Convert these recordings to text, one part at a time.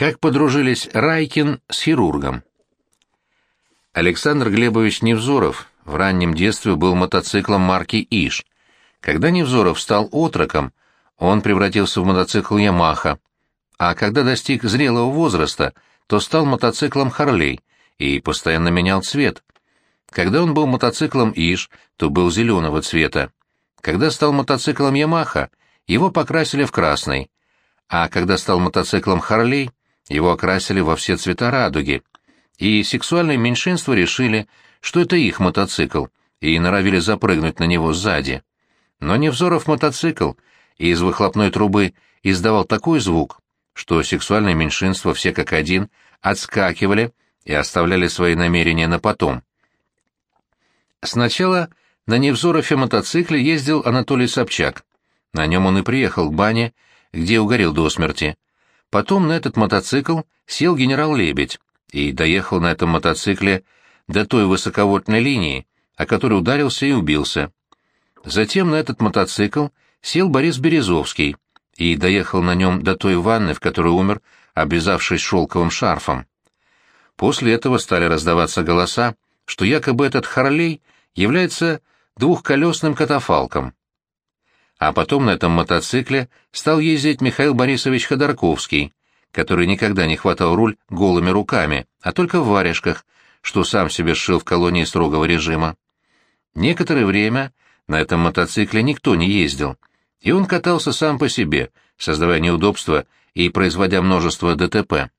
Как подружились Райкин с хирургом. Александр Глебович Невзоров в раннем детстве был мотоциклом марки «Иш». Когда Невзоров стал отроком, он превратился в мотоцикл «Ямаха», а когда достиг зрелого возраста, то стал мотоциклом «Харлей» и постоянно менял цвет. Когда он был мотоциклом «Иш», то был зеленого цвета. Когда стал мотоциклом «Ямаха», его покрасили в красный, а когда стал мотоциклом «Харлей», его окрасили во все цвета радуги — и сексуальные меньшинства решили, что это их мотоцикл, и норовили запрыгнуть на него сзади. Но Невзоров мотоцикл из выхлопной трубы издавал такой звук, что сексуальные меньшинства все как один отскакивали и оставляли свои намерения на потом. Сначала на Невзорове мотоцикле ездил Анатолий Собчак. На нем он и приехал к бане, где угорел до смерти. Потом на этот мотоцикл сел генерал Лебедь, и доехал на этом мотоцикле до той высоковольтной линии, о которой ударился и убился. Затем на этот мотоцикл сел Борис Березовский и доехал на нем до той ванны, в которой умер, обвязавшись шелковым шарфом. После этого стали раздаваться голоса, что якобы этот Харлей является двухколесным катафалком. А потом на этом мотоцикле стал ездить Михаил Борисович Ходорковский, который никогда не хватал руль голыми руками, а только в варежках, что сам себе сшил в колонии строгого режима. Некоторое время на этом мотоцикле никто не ездил, и он катался сам по себе, создавая неудобства и производя множество ДТП.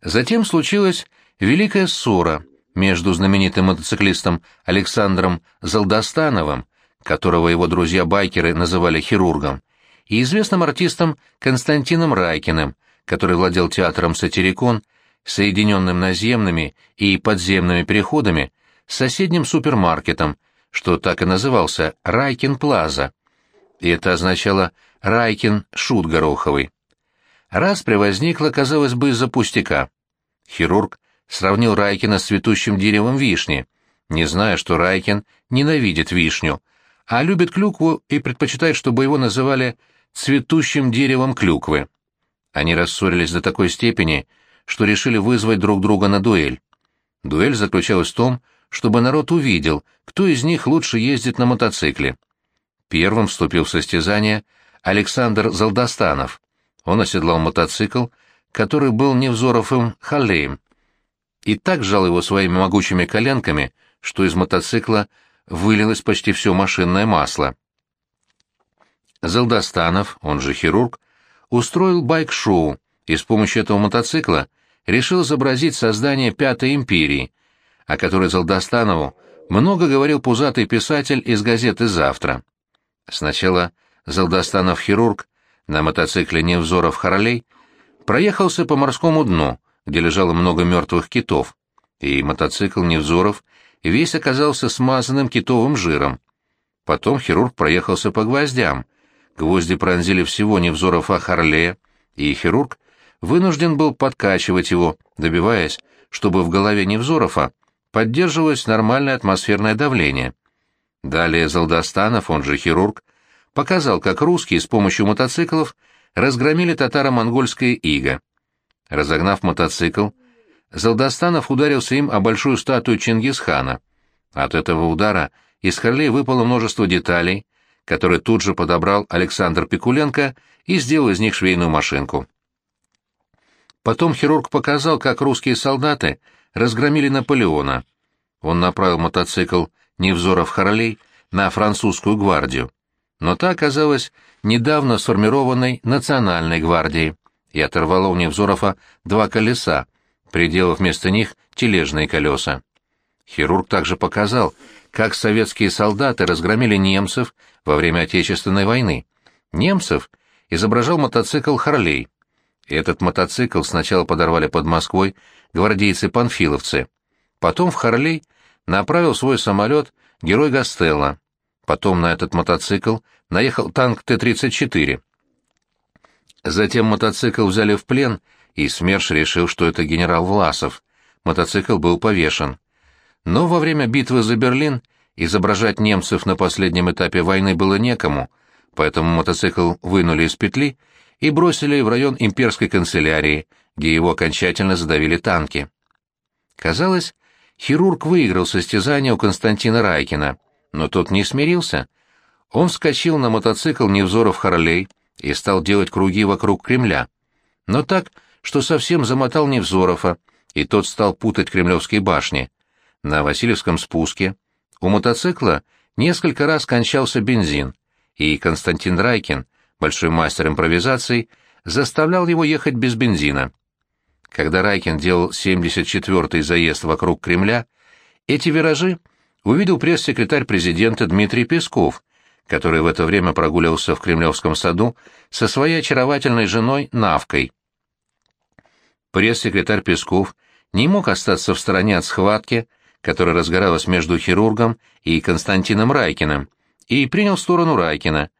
Затем случилась великая ссора между знаменитым мотоциклистом Александром Залдостановым, которого его друзья-байкеры называли хирургом, и известным артистом Константином Райкиным, который владел театром «Сатирикон», соединенным наземными и подземными переходами, с соседним супермаркетом, что так и назывался Райкин Плаза. И это означало Райкин Шут Гороховый. Распря возникла, казалось бы, из-за пустяка. Хирург сравнил Райкина с цветущим деревом вишни, не зная, что Райкин ненавидит вишню, а любит клюкву и предпочитает, чтобы его называли цветущим деревом клюквы. Они рассорились до такой степени, что решили вызвать друг друга на дуэль. Дуэль заключалась в том, чтобы народ увидел, кто из них лучше ездит на мотоцикле. Первым вступил в состязание Александр Залдостанов. Он оседлал мотоцикл, который был Невзоровым Халлеем, и так сжал его своими могучими коленками, что из мотоцикла вылилось почти все машинное масло. Залдостанов, он же хирург, устроил байк-шоу и с помощью этого мотоцикла решил изобразить создание Пятой империи, о которой Залдостанову много говорил пузатый писатель из газеты «Завтра». Сначала Залдостанов-хирург на мотоцикле Невзоров Харлей проехался по морскому дну, где лежало много мертвых китов, и мотоцикл Невзоров весь оказался смазанным китовым жиром. Потом хирург проехался по гвоздям, Гвозди пронзили всего Невзоров а Харлея, и хирург вынужден был подкачивать его, добиваясь, чтобы в голове Невзорова поддерживалось нормальное атмосферное давление. Далее Залдостанов, он же хирург, показал, как русские с помощью мотоциклов разгромили татаро-монгольское иго. Разогнав мотоцикл, Залдостанов ударился им о большую статую Чингисхана. От этого удара из Харлей выпало множество деталей, который тут же подобрал Александр Пикуленко и сделал из них швейную машинку. Потом хирург показал, как русские солдаты разгромили Наполеона. Он направил мотоцикл Невзоров-Харлей на французскую гвардию. Но та оказалась недавно сформированной национальной гвардией и оторвала у Невзорова два колеса, приделав вместо них тележные колеса. Хирург также показал, как советские солдаты разгромили немцев во время Отечественной войны. Немцев изображал мотоцикл «Харлей». Этот мотоцикл сначала подорвали под Москвой гвардейцы-панфиловцы. Потом в «Харлей» направил свой самолет герой Гастелло. Потом на этот мотоцикл наехал танк Т-34. Затем мотоцикл взяли в плен, и СМЕРШ решил, что это генерал Власов. Мотоцикл был повешен. Но во время битвы за Берлин изображать немцев на последнем этапе войны было некому, поэтому мотоцикл вынули из петли и бросили в район имперской канцелярии, где его окончательно задавили танки. Казалось, хирург выиграл состязание у Константина Райкина, но тот не смирился. Он вскочил на мотоцикл Невзоров Харлей и стал делать круги вокруг Кремля. Но так, что совсем замотал Невзорова, и тот стал путать кремлевские башни. На Васильевском спуске у мотоцикла несколько раз кончался бензин, и Константин Райкин, большой мастер импровизаций, заставлял его ехать без бензина. Когда Райкин делал 74-й заезд вокруг Кремля, эти виражи увидел пресс-секретарь президента Дмитрий Песков, который в это время прогуливался в Кремлевском саду со своей очаровательной женой Навкой. Пресс-секретарь Песков не мог остаться в стороне от схватки, которая разгоралась между хирургом и Константином Райкиным, и принял сторону Райкина.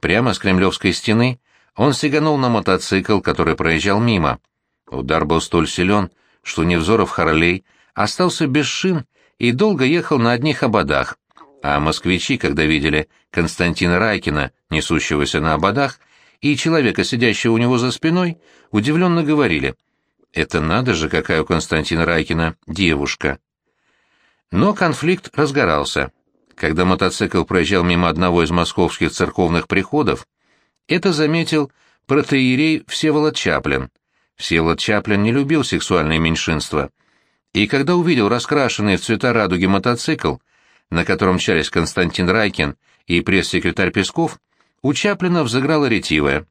Прямо с Кремлевской стены он сиганул на мотоцикл, который проезжал мимо. Удар был столь силен, что Невзоров Харлей остался без шин и долго ехал на одних ободах, а москвичи, когда видели Константина Райкина, несущегося на ободах, и человека, сидящего у него за спиной, удивленно говорили «Это надо же, какая у Константина Райкина девушка!» Но конфликт разгорался. Когда мотоцикл проезжал мимо одного из московских церковных приходов, это заметил протеерей Всеволод Чаплин. Всеволод Чаплин не любил сексуальные меньшинства. И когда увидел раскрашенный в цвета радуги мотоцикл, на котором мчались Константин Райкин и пресс-секретарь Песков, у Чаплина взыграла ретивая.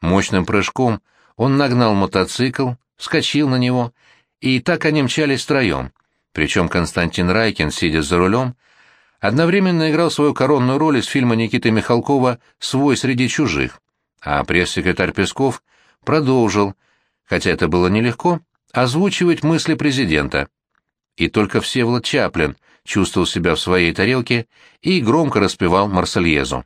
Мощным прыжком он нагнал мотоцикл, вскочил на него, и так они мчались втроем. Причем Константин Райкин, сидя за рулем, одновременно играл свою коронную роль из фильма Никиты Михалкова «Свой среди чужих», а пресс-секретарь Песков продолжил, хотя это было нелегко, озвучивать мысли президента. И только Всеволод Чаплин чувствовал себя в своей тарелке и громко распевал Марсельезу.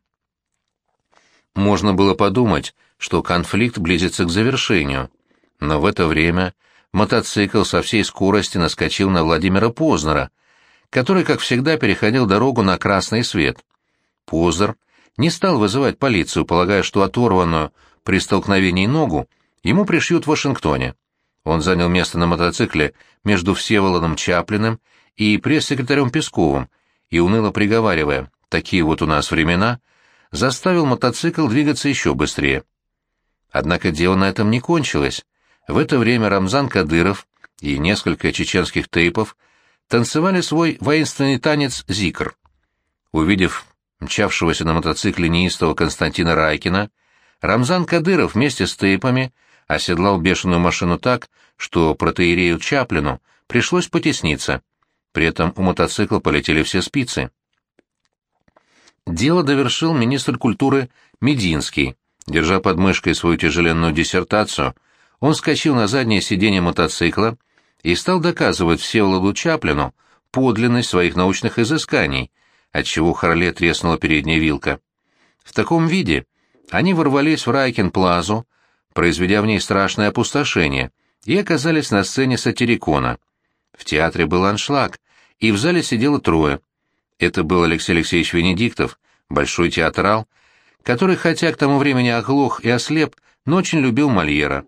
Можно было подумать, что конфликт близится к завершению, но в это время мотоцикл со всей скорости наскочил на Владимира Познера, который, как всегда, переходил дорогу на красный свет. Познер не стал вызывать полицию, полагая, что оторванную при столкновении ногу ему пришьют в Вашингтоне. Он занял место на мотоцикле между Всеволодом Чаплиным и пресс-секретарем Песковым и, уныло приговаривая «такие вот у нас времена», заставил мотоцикл двигаться еще быстрее. Однако дело на этом не кончилось. В это время Рамзан Кадыров и несколько чеченских тейпов танцевали свой воинственный танец «Зикр». Увидев мчавшегося на мотоцикле неистого Константина Райкина, Рамзан Кадыров вместе с тейпами оседлал бешеную машину так, что протеерею Чаплину пришлось потесниться. При этом у мотоцикла полетели все спицы. Дело довершил министр культуры Мединский. Держа под мышкой свою тяжеленную диссертацию, он скочил на заднее сиденье мотоцикла и стал доказывать Всеволоду Чаплину подлинность своих научных изысканий, отчего Харле треснула передняя вилка. В таком виде они ворвались в Райкен-плазу, произведя в ней страшное опустошение, и оказались на сцене сатирикона. В театре был аншлаг, и в зале сидело трое. Это был Алексей Алексеевич Венедиктов, большой театрал, который, хотя к тому времени оглох и ослеп, но очень любил Мольера.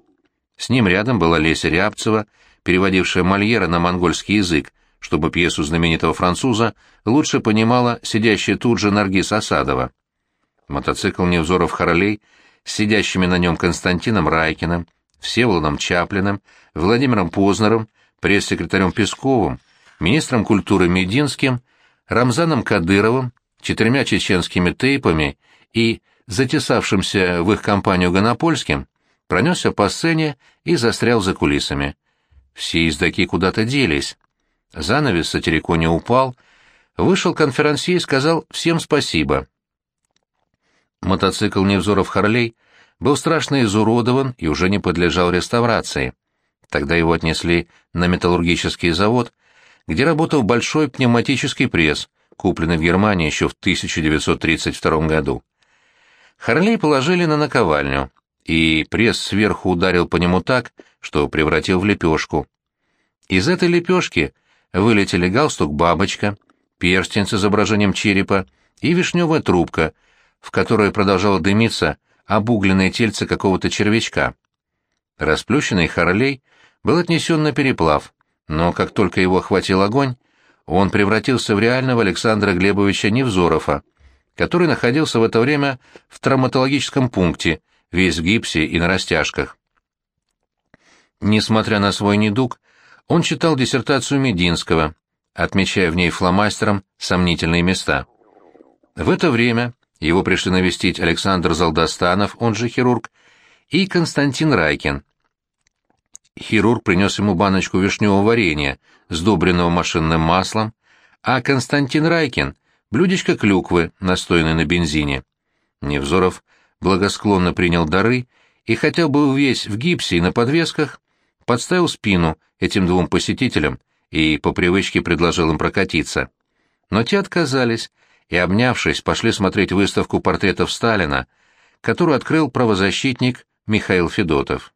С ним рядом была Леся Рябцева, переводившая Мольера на монгольский язык, чтобы пьесу знаменитого француза лучше понимала сидящая тут же Наргиз Осадова. Мотоцикл Невзоров Харалей с сидящими на нем Константином Райкиным, Всеволодом Чаплиным, Владимиром Познером, пресс-секретарем Песковым, министром культуры Мединским, Рамзаном Кадыровым, четырьмя чеченскими тейпами и затесавшимся в их компанию Гонопольским, пронесся по сцене и застрял за кулисами. Все издаки куда-то делись. Занавес сатириконе упал, вышел конферансье и сказал всем спасибо. Мотоцикл Невзоров Харлей был страшно изуродован и уже не подлежал реставрации. Тогда его отнесли на металлургический завод, где работал большой пневматический пресс, купленный в Германии еще в 1932 году. Харлей положили на наковальню, и пресс сверху ударил по нему так, что превратил в лепешку. Из этой лепешки вылетели галстук-бабочка, перстень с изображением черепа и вишневая трубка, в которой продолжало дымиться обугленное тельце какого-то червячка. Расплющенный Харлей был отнесен на переплав, но как только его охватил огонь, он превратился в реального Александра Глебовича Невзорова, который находился в это время в травматологическом пункте, весь в гипсе и на растяжках. Несмотря на свой недуг, он читал диссертацию Мединского, отмечая в ней фломастером сомнительные места. В это время его пришли навестить Александр Залдостанов, он же хирург, и Константин Райкин. Хирург принес ему баночку вишневого варенья, сдобренного машинным маслом, а Константин Райкин — блюдечко клюквы, настоянной на бензине. Невзоров благосклонно принял дары и, хотя был весь в гипсе и на подвесках, подставил спину этим двум посетителям и по привычке предложил им прокатиться. Но те отказались и, обнявшись, пошли смотреть выставку портретов Сталина, которую открыл правозащитник Михаил Федотов.